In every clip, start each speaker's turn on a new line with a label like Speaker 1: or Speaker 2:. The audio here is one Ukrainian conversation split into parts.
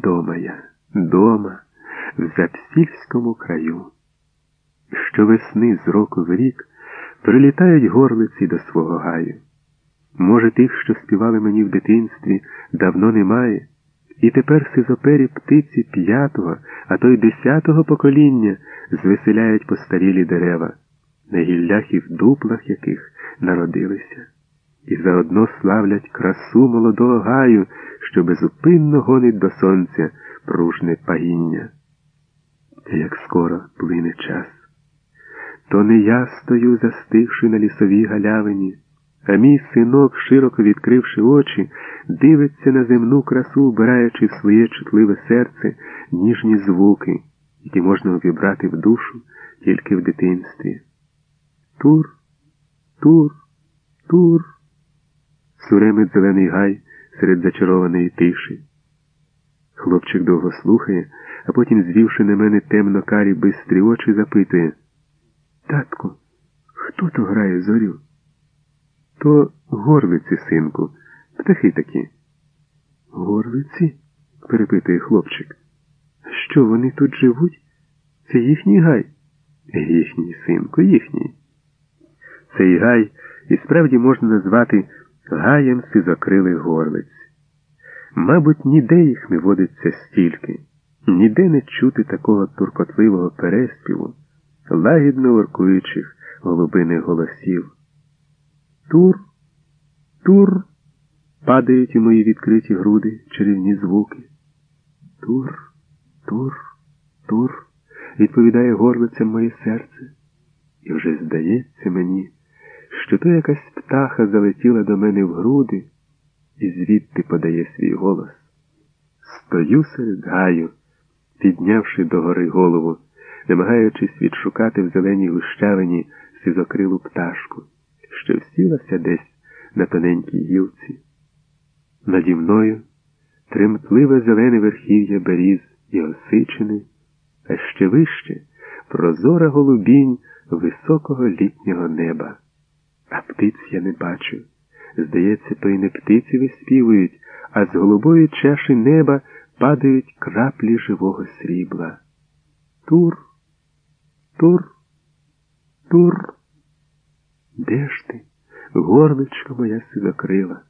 Speaker 1: Дома я, дома, в Запсільському краю. Щовесни з року в рік прилітають горлиці до свого гаю. Може, тих, що співали мені в дитинстві, давно немає, і тепер сизопері птиці п'ятого, а то й десятого покоління звеселяють постарілі дерева, на гіллях і в дуплах яких народилися, і заодно славлять красу молодого гаю, що безупинно гонить до сонця пружне пагіння. Як скоро плине час, то не я стою, застигши на лісовій галявині. А мій синок, широко відкривши очі, дивиться на земну красу, вбираючи в своє чутливе серце ніжні звуки, які можна обібрати в душу тільки в дитинстві. Тур, тур, тур. Суремить зелений гай серед зачарованої тиші. Хлопчик довго слухає, а потім, звівши на мене темно карі бистрі очі, запитує Татку, хто то грає зорю? То горлиці, синку, птахи такі. Горлиці? перепитує хлопчик. Що вони тут живуть? Це їхній гай? Їхній, синку, їхній. Цей гай і справді можна назвати гаєм сизокрилих горлиць. Мабуть, ніде їх не водиться стільки, ніде не чути такого туркотливого переспіву, лагідно воркуючих голубиних голосів. Тур, тур, падають у мої відкриті груди чарівні звуки. Тур, тур, тур, відповідає горлицям моє серце. І вже здається мені, що то якась птаха залетіла до мене в груди і звідти подає свій голос. Стою серед гаю, піднявши догори голову, намагаючись відшукати в зеленій гущавині сизокрилу пташку що всілася десь на тоненькій гілці. Наді мною тремтливе зелене верхів'я беріз і осичини, а ще вище прозора голубінь високого літнього неба. А птиць я не бачу. Здається, то й не птиці виспівують, а з голубої чаші неба падають краплі живого срібла. Тур, тур, тур. Де ж ти, горличко моя сизокрила?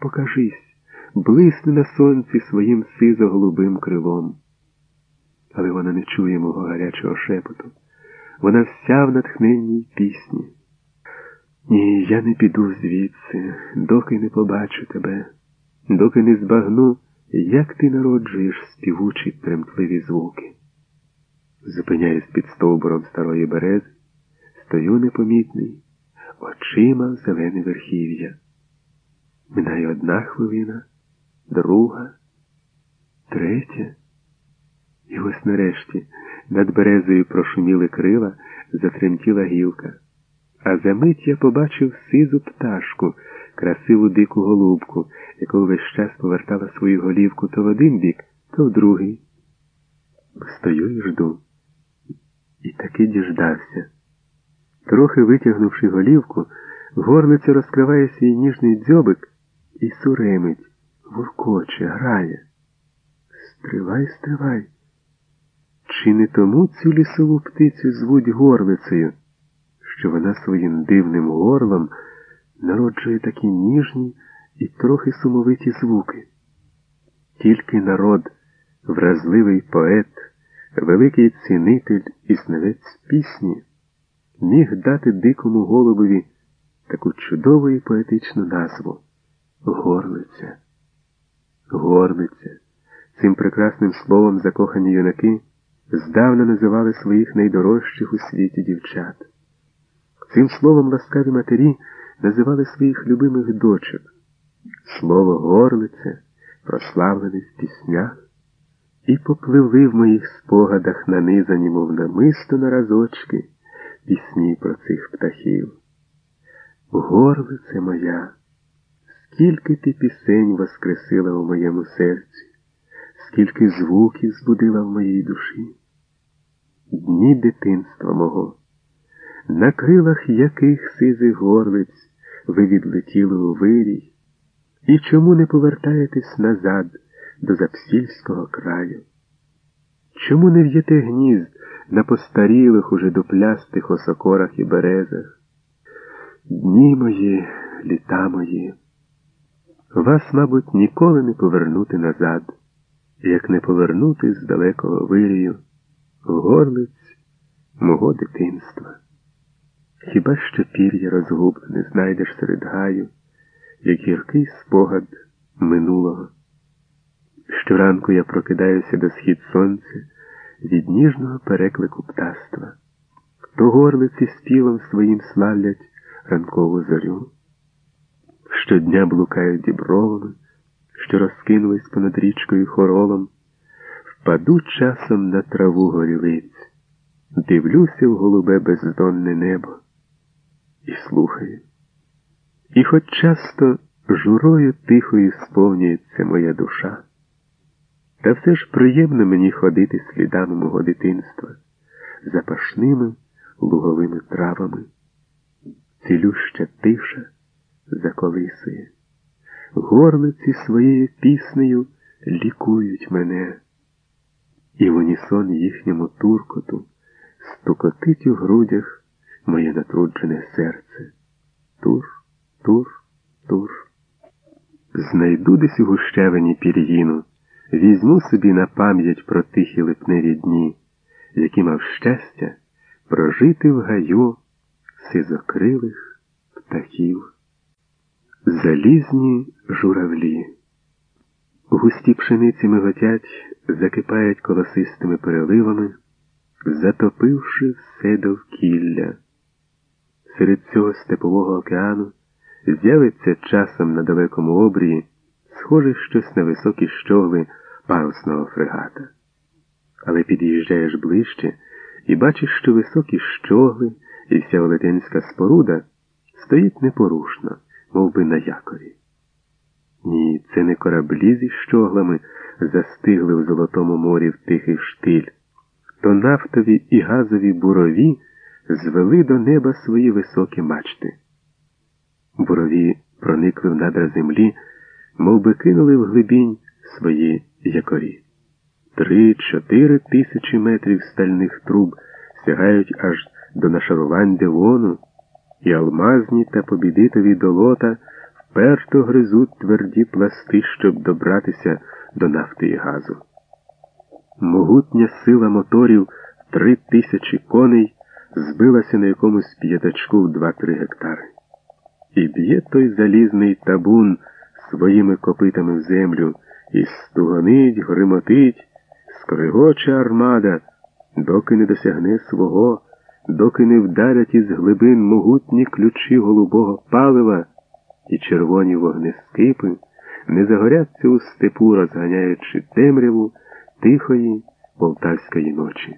Speaker 1: Покажись, блисни на сонці своїм сизо-голубим крилом. Але вона не чує мого гарячого шепоту. Вона вся в натхненній пісні. Ні, я не піду звідси, доки не побачу тебе, доки не збагну, як ти народжуєш співучі тремтливі звуки. Зупиняюсь під стовбуром старої берези, стою непомітний очима в зелене верхів'я. Минає одна хвилина, друга, третя. І ось нарешті над березою прошуміли крила, затремтіла гілка. А за мить я побачив сизу пташку, красиву дику голубку, яку весь час повертала свою голівку то в один бік, то в другий. Стою і жду. І таки діждався. Трохи витягнувши голівку, горлиця розкриває свій ніжний дзьобик і суремить, вуркоче, грає. Стривай, стривай. Чи не тому цю лісову птицю звуть горлицею, що вона своїм дивним горлом народжує такі ніжні і трохи сумовиті звуки? Тільки народ, вразливий поет, великий цінитель і знавець пісні міг дати дикому голубові таку чудову і поетичну назву Горлиця. Горлиця. Цим прекрасним словом закохані юнаки здавна називали своїх найдорожчих у світі дівчат. Цим словом ласкаві матері називали своїх любимих дочок. Слово горлиця прославлене в піснях, і попливли в моїх спогадах нанизані, мов намисто на разочки пісні про цих птахів. Горлице моя, скільки ти пісень воскресила у моєму серці, скільки звуків збудила в моїй душі. Дні дитинства мого, на крилах яких сизих горлиць ви відлетіли у вирій, і чому не повертаєтесь назад до Запсільського краю? Чому не в'єте гнізд на постарілих уже дуплястих осокорах і березах? Дні мої, літа мої, вас, мабуть, ніколи не повернути назад, як не повернути з далекого вирію горлиць мого дитинства. Хіба що пір'я розгублене знайдеш серед гаю, як гіркий спогад минулого. Щоранку я прокидаюся до схід сонця від ніжного переклику птаства, то горлиці співом своїм славлять ранкову зорю. Щодня блукають дібровами, що розкинулись понад річкою хоролом, впаду часом на траву горілиць, дивлюся в голубе бездонне небо і слухаю. І хоч часто журою тихою сповнюється моя душа, та все ж приємно мені ходити слідами мого дитинства, запашними луговими травами, цілюща тиша заколисує. Горлиці своєю піснею лікують мене, і в унісон їхньому туркоту стукотить у грудях моє натруджене серце. Тур, тур, тур. Знайду десь у гущавині пір'їну, візьму собі на пам'ять про тихі липневі дні, які мав щастя прожити в гаю сизокрилих птахів. Залізні журавлі. Густі пшениці миготять, закипають колосистими переливами, затопивши все довкілля. Серед цього степового океану з'явиться часом на далекому обрії, схоже щось на високі щогли парусного фрегата. Але під'їжджаєш ближче і бачиш, що високі щогли і вся велетенська споруда стоїть непорушно мов би на якорі. Ні, це не кораблі зі щоглами застигли в Золотому морі в тихий штиль, то нафтові і газові бурові звели до неба свої високі мачти. Бурові проникли в надра землі, мов би кинули в глибінь свої якорі. Три-чотири тисячі метрів стальних труб сягають аж до нашарувань девону і алмазні та побідитові долота вперто гризуть тверді пласти, щоб добратися до нафти і газу. Могутня сила моторів три тисячі коней збилася на якомусь п'ятачку в два-три гектари. І б'є той залізний табун своїми копитами в землю і стугонить, гримотить, скригоче армада, доки не досягне свого доки не вдарять із глибин могутні ключі голубого палива і червоні вогнескипи не загоряться у степу, розганяючи темряву тихої полтавської ночі.